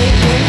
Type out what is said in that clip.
Take